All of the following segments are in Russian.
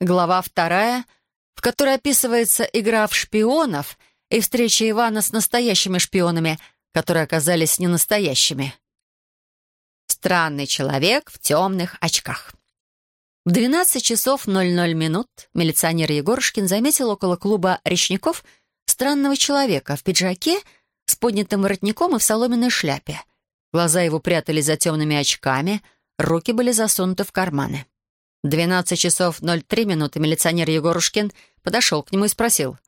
Глава вторая, в которой описывается игра в шпионов и встреча Ивана с настоящими шпионами, которые оказались не настоящими. Странный человек в темных очках. В 12 часов 00 минут милиционер Егорушкин заметил около клуба речников странного человека в пиджаке с поднятым воротником и в соломенной шляпе. Глаза его прятались за темными очками, руки были засунуты в карманы. 12 часов 03 минуты милиционер Егорушкин подошел к нему и спросил.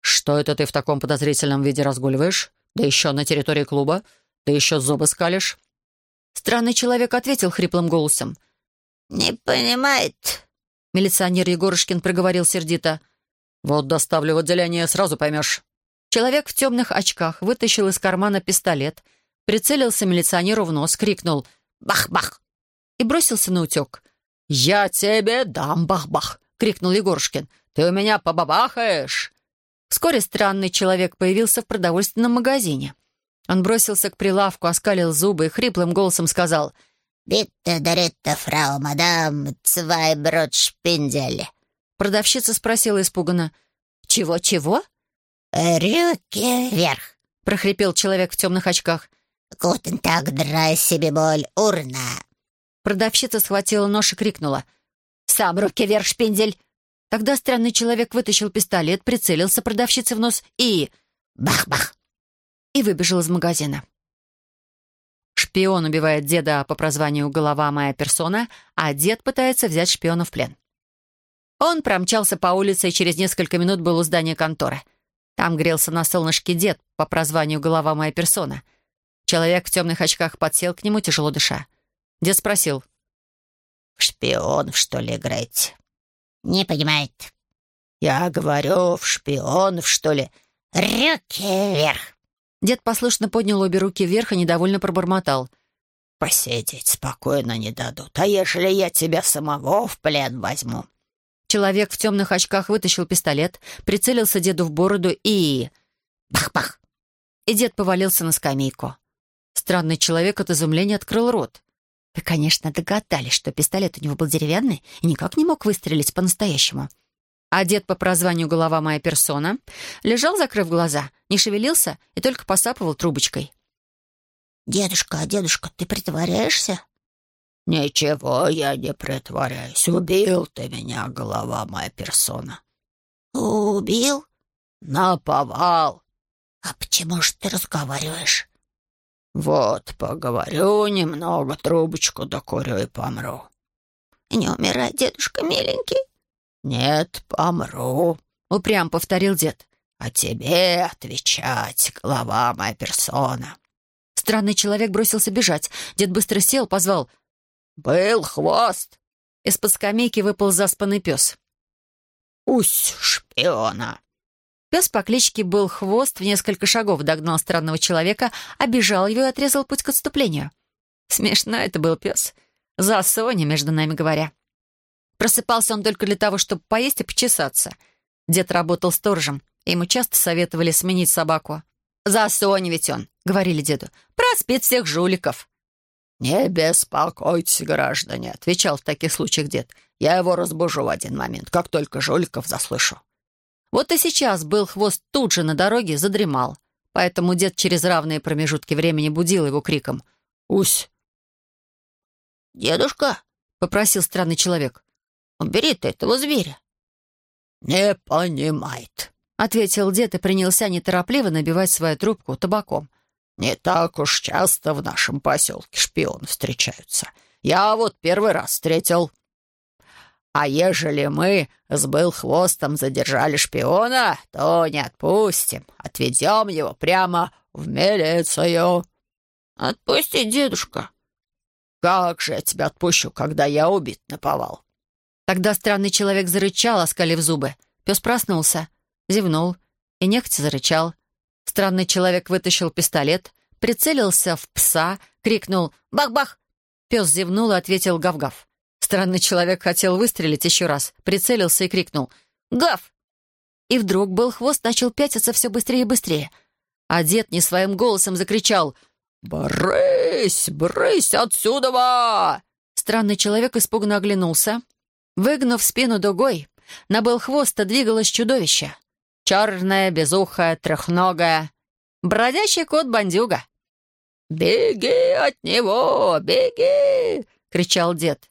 «Что это ты в таком подозрительном виде разгуливаешь? Да еще на территории клуба? Ты еще зубы скалишь?» Странный человек ответил хриплым голосом. «Не понимает». Милиционер Егорушкин проговорил сердито. «Вот доставлю в отделение, сразу поймешь». Человек в темных очках вытащил из кармана пистолет, прицелился милиционеру в нос, крикнул «Бах-бах!» и бросился на утек. «Я тебе дам бах-бах!» — крикнул Егорушкин. «Ты у меня побабахаешь!» Вскоре странный человек появился в продовольственном магазине. Он бросился к прилавку, оскалил зубы и хриплым голосом сказал «Битте даритте, фрау мадам, цвай брод шпиндель». Продавщица спросила испуганно «Чего-чего?» «Рюки вверх», — прохрипел человек в темных очках. «Гутен так драй себе боль, урна». Продавщица схватила нож и крикнула. «Сам руки вверх, шпиндель!» Тогда странный человек вытащил пистолет, прицелился продавщице в нос и... Бах-бах! И выбежал из магазина. Шпион убивает деда по прозванию «Голова моя персона», а дед пытается взять шпиона в плен. Он промчался по улице и через несколько минут был у здания конторы. Там грелся на солнышке дед по прозванию «Голова моя персона». Человек в темных очках подсел к нему, тяжело дыша. Дед спросил. «В шпионов, что ли, играете?» «Не понимает». «Я говорю, в шпионов, что ли?» «Руки вверх!» Дед послушно поднял обе руки вверх и недовольно пробормотал. «Посидеть спокойно не дадут. А ежели я тебя самого в плен возьму?» Человек в темных очках вытащил пистолет, прицелился деду в бороду и... Бах-бах! И дед повалился на скамейку. Странный человек от изумления открыл рот. Вы, конечно, догадались, что пистолет у него был деревянный и никак не мог выстрелить по-настоящему. А дед по прозванию «Голова моя персона» лежал, закрыв глаза, не шевелился и только посапывал трубочкой. «Дедушка, дедушка, ты притворяешься?» «Ничего я не притворяюсь. Убил ты меня, голова моя персона». «Убил?» «Наповал». «А почему же ты разговариваешь?» «Вот, поговорю немного, трубочку докурю и помру». «Не умирай, дедушка миленький». «Нет, помру», — упрям повторил дед. «А тебе отвечать, глава моя персона». Странный человек бросился бежать. Дед быстро сел, позвал. «Был хвост!» Из-под скамейки выпал заспанный пес. «Усь шпиона!» Пес по кличке был хвост, в несколько шагов догнал странного человека, обижал его и отрезал путь к отступлению. Смешно это был пес. За Соня, между нами говоря. Просыпался он только для того, чтобы поесть и почесаться. Дед работал сторожем, и ему часто советовали сменить собаку. «За Соню ведь он», — говорили деду, — «проспит всех жуликов». «Не беспокойтесь, граждане», — отвечал в таких случаях дед. «Я его разбужу в один момент, как только жуликов заслышу». Вот и сейчас был хвост тут же на дороге, задремал. Поэтому дед через равные промежутки времени будил его криком «Усь!». «Дедушка», — попросил странный человек, — «убери ты этого зверя». «Не понимает», — ответил дед и принялся неторопливо набивать свою трубку табаком. «Не так уж часто в нашем поселке шпионы встречаются. Я вот первый раз встретил». А ежели мы с был хвостом задержали шпиона, то не отпустим. Отведем его прямо в милицию». «Отпусти, дедушка». «Как же я тебя отпущу, когда я убит наповал?» Тогда странный человек зарычал, оскалив зубы. Пес проснулся, зевнул и нехотя зарычал. Странный человек вытащил пистолет, прицелился в пса, крикнул «Бах-бах!». Пес зевнул и ответил «Гав-гав». Странный человек хотел выстрелить еще раз, прицелился и крикнул «Гав!». И вдруг был хвост начал пятиться все быстрее и быстрее. А дед не своим голосом закричал «Брысь! Брысь отсюда!» Странный человек испуганно оглянулся. Выгнув спину дугой, на был хвоста двигалось чудовище. Черное, безухое, трехногое. Бродячий кот-бандюга. «Беги от него! Беги!» — кричал дед.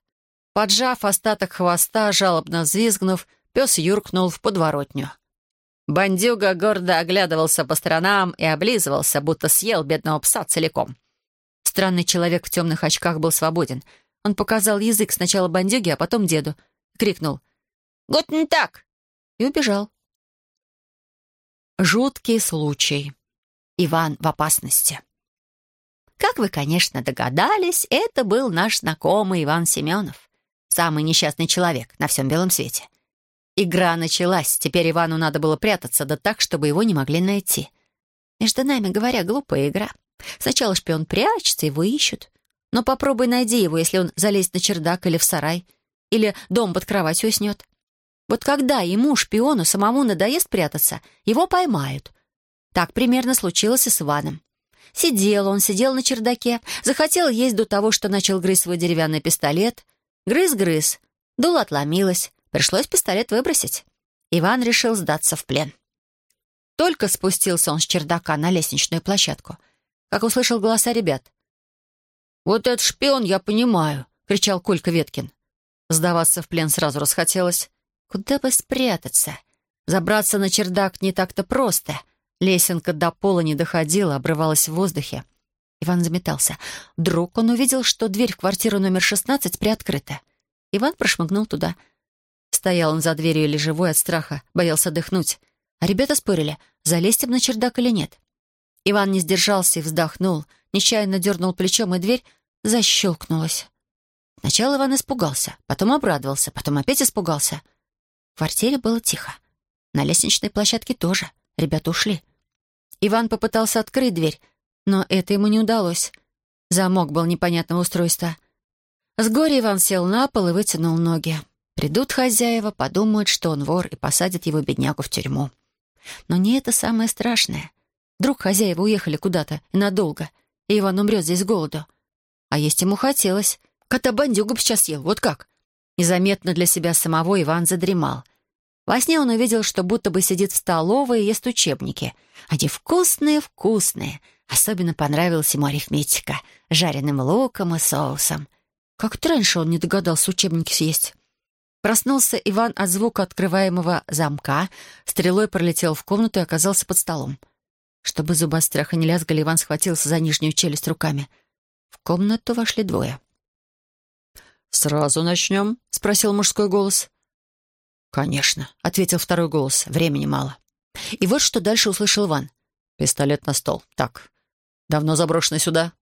Поджав остаток хвоста, жалобно взвизгнув, пес юркнул в подворотню. Бандюга гордо оглядывался по сторонам и облизывался, будто съел бедного пса целиком. Странный человек в темных очках был свободен. Он показал язык сначала бандюге, а потом деду. Крикнул «Гутен так!» и убежал. Жуткий случай. Иван в опасности. Как вы, конечно, догадались, это был наш знакомый Иван Семенов. Самый несчастный человек на всем белом свете. Игра началась. Теперь Ивану надо было прятаться, да так, чтобы его не могли найти. Между нами говоря, глупая игра. Сначала шпион прячется, его ищут. Но попробуй найди его, если он залезет на чердак или в сарай, или дом под кроватью уснет. Вот когда ему, шпиону, самому надоест прятаться, его поймают. Так примерно случилось и с Иваном. Сидел он, сидел на чердаке, захотел есть до того, что начал грызть свой деревянный пистолет. Грыз-грыз, дуло отломилось, пришлось пистолет выбросить. Иван решил сдаться в плен. Только спустился он с чердака на лестничную площадку, как услышал голоса ребят. «Вот этот шпион, я понимаю», — кричал Колька Веткин. Сдаваться в плен сразу расхотелось. Куда бы спрятаться? Забраться на чердак не так-то просто — Лесенка до пола не доходила, обрывалась в воздухе. Иван заметался. Вдруг он увидел, что дверь в квартиру номер 16 приоткрыта. Иван прошмыгнул туда. Стоял он за дверью или живой от страха, боялся дыхнуть. А ребята спорили, залезть им на чердак или нет. Иван не сдержался и вздохнул, нечаянно дернул плечом, и дверь защелкнулась. Сначала Иван испугался, потом обрадовался, потом опять испугался. В квартире было тихо. На лестничной площадке тоже. Ребята ушли. Иван попытался открыть дверь, но это ему не удалось. Замок был непонятного устройства. С горя Иван сел на пол и вытянул ноги. Придут хозяева, подумают, что он вор, и посадят его беднягу в тюрьму. Но не это самое страшное. Вдруг хозяева уехали куда-то и надолго, и Иван умрет здесь с голоду. А есть ему хотелось. Кота-бандюгу сейчас ел, вот как. Незаметно для себя самого Иван задремал — во сне он увидел, что будто бы сидит в столовой и ест учебники. Они вкусные-вкусные. Особенно понравилась ему арифметика, жареным луком и соусом. Как-то раньше он не догадался учебники съесть. Проснулся Иван от звука открываемого замка, стрелой пролетел в комнату и оказался под столом. Чтобы зубы от страха не лязгали, Иван схватился за нижнюю челюсть руками. В комнату вошли двое. «Сразу начнем?» — спросил мужской голос. «Конечно», — ответил второй голос. «Времени мало». И вот что дальше услышал Иван. «Пистолет на стол. Так. Давно заброшенный сюда?»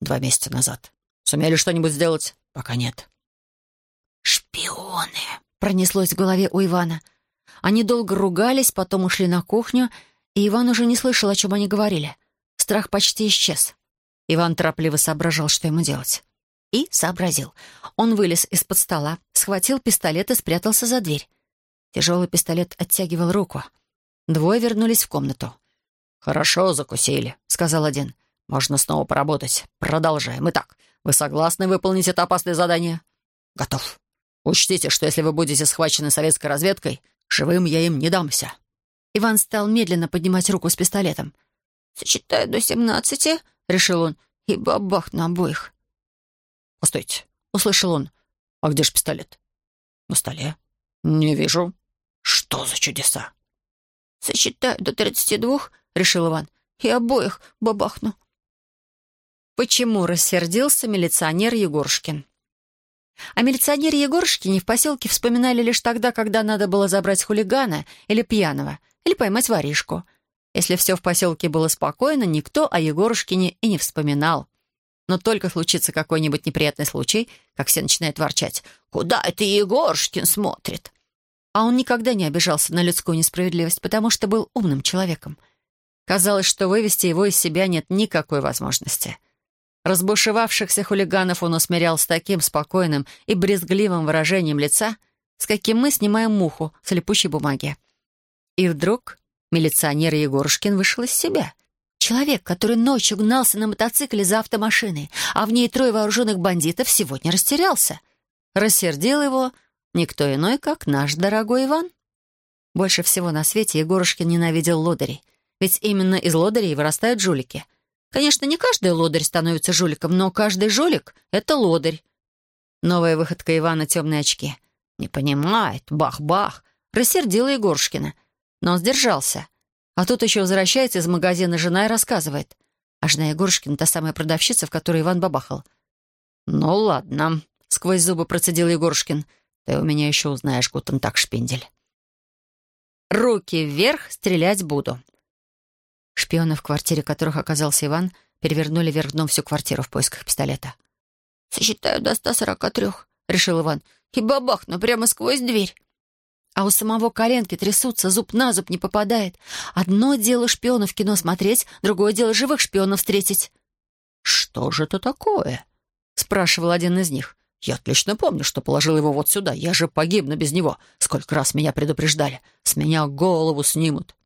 «Два месяца назад. Сумели что-нибудь сделать?» «Пока нет». «Шпионы!» — пронеслось в голове у Ивана. Они долго ругались, потом ушли на кухню, и Иван уже не слышал, о чем они говорили. Страх почти исчез. Иван торопливо соображал, что ему делать. И сообразил. Он вылез из-под стола, схватил пистолет и спрятался за дверь. Тяжелый пистолет оттягивал руку. Двое вернулись в комнату. «Хорошо, закусили», — сказал один. «Можно снова поработать. Продолжаем. Итак, вы согласны выполнить это опасное задание?» «Готов. Учтите, что если вы будете схвачены советской разведкой, живым я им не дамся». Иван стал медленно поднимать руку с пистолетом. «Сочетаю до семнадцати», — решил он, — «и бабах на обоих». «Постойте», — услышал он. «А где же пистолет?» «На столе». «Не вижу». Что за чудеса? «Сосчитаю до тридцати двух», — решил Иван, — «и обоих бабахну». Почему рассердился милиционер Егорушкин? О милиционере Егорушкине в поселке вспоминали лишь тогда, когда надо было забрать хулигана или пьяного, или поймать воришку. Если все в поселке было спокойно, никто о Егорушкине и не вспоминал. Но только случится какой-нибудь неприятный случай, как все начинают ворчать. «Куда это Егорушкин смотрит?» А он никогда не обижался на людскую несправедливость, потому что был умным человеком. Казалось, что вывести его из себя нет никакой возможности. Разбушевавшихся хулиганов он усмирял с таким спокойным и брезгливым выражением лица, с каким мы снимаем муху с липучей бумаги. И вдруг милиционер Егорушкин вышел из себя. Человек, который ночью гнался на мотоцикле за автомашиной, а в ней трое вооруженных бандитов, сегодня растерялся. Рассердил его — никто иной, как наш дорогой Иван. Больше всего на свете Егорушкин ненавидел лодырей. Ведь именно из лодырей вырастают жулики. Конечно, не каждый лодырь становится жуликом, но каждый жулик — это лодырь. Новая выходка Ивана — темные очки. Не понимает, бах-бах. Рассердила Егорушкина. Но он сдержался. А тут еще возвращается из магазина жена и рассказывает. А жена Егорушкина — та самая продавщица, в которой Иван бабахал. «Ну ладно», — сквозь зубы процедил Егорушкин. «Ты у меня еще узнаешь, Гутен так шпиндель». «Руки вверх, стрелять буду». Шпионы, в квартире которых оказался Иван, перевернули вверх дном всю квартиру в поисках пистолета. «Сосчитаю до ста сорока трех», — решил Иван. «И бабахну прямо сквозь дверь». А у самого коленки трясутся, зуб на зуб не попадает. Одно дело шпионов в кино смотреть, другое дело живых шпионов встретить. «Что же это такое?» — спрашивал один из них. «Я отлично помню, что положил его вот сюда. Я же погибну без него. Сколько раз меня предупреждали. С меня голову снимут».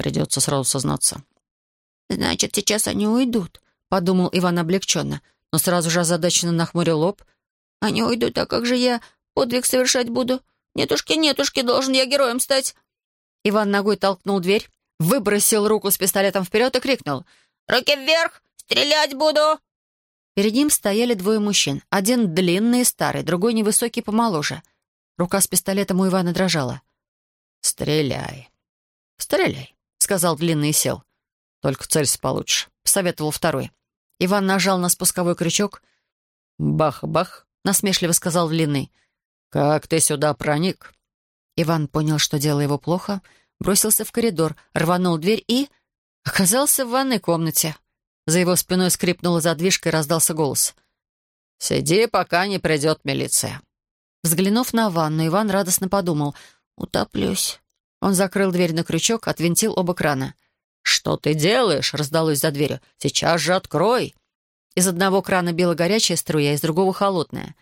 Придется сразу сознаться. «Значит, сейчас они уйдут», — подумал Иван облегченно, но сразу же озадаченно нахмурил лоб. «Они уйдут, а как же я подвиг совершать буду? Нетушки, нетушки, должен я героем стать». Иван ногой толкнул дверь, выбросил руку с пистолетом вперед и крикнул. «Руки вверх! Стрелять буду!» Перед ним стояли двое мужчин. Один длинный и старый, другой невысокий помоложе. Рука с пистолетом у Ивана дрожала. «Стреляй, стреляй», — сказал длинный и сел. «Только целься получше», — посоветовал второй. Иван нажал на спусковой крючок. «Бах-бах», — насмешливо сказал длинный. «Как ты сюда проник?» Иван понял, что дело его плохо, бросился в коридор, рванул дверь и... оказался в ванной комнате. За его спиной скрипнула задвижка и раздался голос. «Сиди, пока не придет милиция». Взглянув на ванну, Иван радостно подумал. «Утоплюсь». Он закрыл дверь на крючок, отвинтил оба крана. «Что ты делаешь?» — раздалось за дверью. «Сейчас же открой!» Из одного крана била горячая струя, из другого — холодная.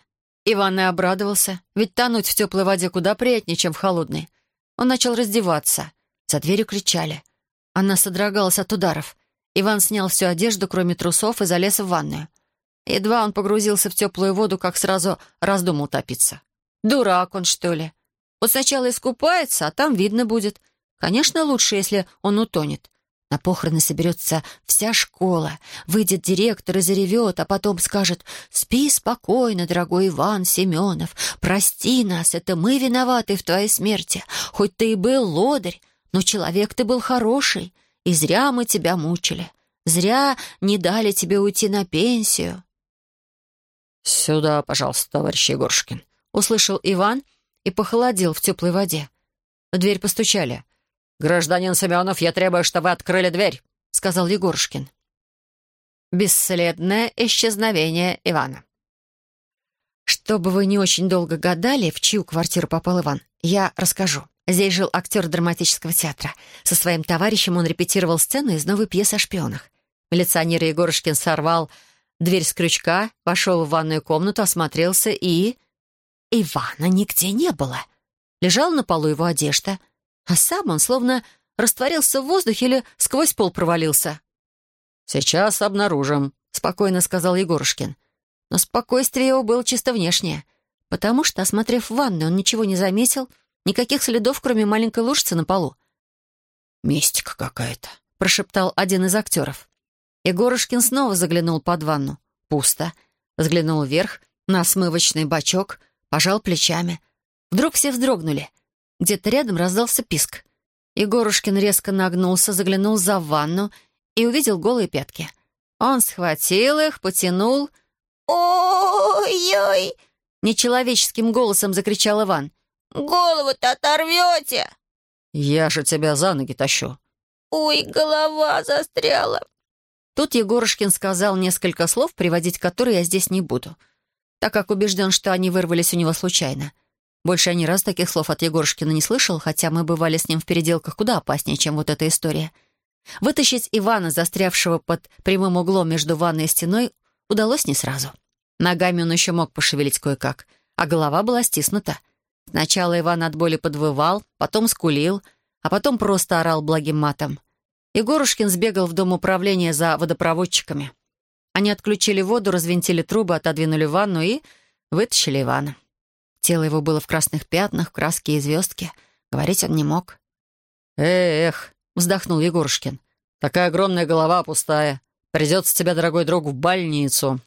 Иван и обрадовался, ведь тонуть в теплой воде куда приятнее, чем в холодной. Он начал раздеваться. За дверью кричали. Она содрогалась от ударов. Иван снял всю одежду, кроме трусов, и залез в ванную. Едва он погрузился в теплую воду, как сразу раздумал топиться. Дурак он, что ли? Вот сначала искупается, а там видно будет. Конечно, лучше, если он утонет. На похороны соберется вся школа. Выйдет директор и заревет, а потом скажет «Спи спокойно, дорогой Иван Семенов. Прости нас, это мы виноваты в твоей смерти. Хоть ты и был лодырь, но человек ты был хороший, и зря мы тебя мучили. Зря не дали тебе уйти на пенсию». «Сюда, пожалуйста, товарищ Егорушкин», — услышал Иван и похолодел в теплой воде. В дверь постучали. «Гражданин Семенов, я требую, чтобы вы открыли дверь», — сказал Егорушкин. Бесследное исчезновение Ивана. Чтобы вы не очень долго гадали, в чью квартиру попал Иван, я расскажу. Здесь жил актер драматического театра. Со своим товарищем он репетировал сцену из новой пьесы о шпионах. Милиционер Егорушкин сорвал дверь с крючка, вошел в ванную комнату, осмотрелся и... Ивана нигде не было. Лежала на полу его одежда — а сам он словно растворился в воздухе или сквозь пол провалился. «Сейчас обнаружим», — спокойно сказал Егорушкин. Но спокойствие его было чисто внешнее, потому что, осмотрев ванну, он ничего не заметил, никаких следов, кроме маленькой лужицы на полу. «Мистика какая-то», — прошептал один из актеров. Егорушкин снова заглянул под ванну. Пусто. Взглянул вверх, на смывочный бачок, пожал плечами. Вдруг все вздрогнули. Где-то рядом раздался писк. Егорушкин резко нагнулся, заглянул за ванну и увидел голые пятки. Он схватил их, потянул. «Ой-ой!» — нечеловеческим голосом закричал Иван. «Голову-то оторвете!» «Я же тебя за ноги тащу!» «Ой, голова застряла!» Тут Егорушкин сказал несколько слов, приводить которые я здесь не буду, так как убежден, что они вырвались у него случайно. Больше я ни раз таких слов от Егорушкина не слышал, хотя мы бывали с ним в переделках куда опаснее, чем вот эта история. Вытащить Ивана, застрявшего под прямым углом между ванной и стеной, удалось не сразу. Ногами он еще мог пошевелить кое-как, а голова была стиснута. Сначала Иван от боли подвывал, потом скулил, а потом просто орал благим матом. Егорушкин сбегал в дом управления за водопроводчиками. Они отключили воду, развинтили трубы, отодвинули ванну и вытащили Ивана. Тело его было в красных пятнах, в краске и звездке. Говорить он не мог. «Эх», — вздохнул Егорушкин, — «такая огромная голова пустая. Придется тебя, дорогой друг, в больницу».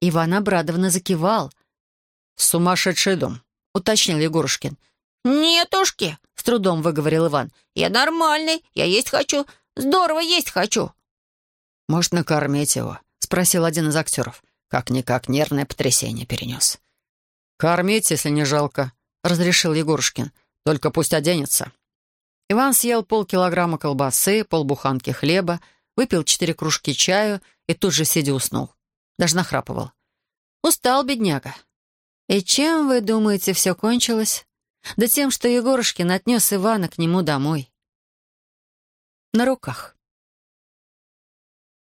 Иван обрадованно закивал. «Сумасшедший дом», — уточнил Егорушкин. «Нетушки», — с трудом выговорил Иван. «Я нормальный, я есть хочу, здорово есть хочу». «Может, накормить его?» — спросил один из актеров. Как-никак нервное потрясение перенес. «Кормить, если не жалко», — разрешил Егорушкин. «Только пусть оденется». Иван съел полкилограмма колбасы, полбуханки хлеба, выпил четыре кружки чаю и тут же сидя уснул. Даже нахрапывал. Устал бедняга. И чем, вы думаете, все кончилось? Да тем, что Егорушкин отнес Ивана к нему домой. На руках.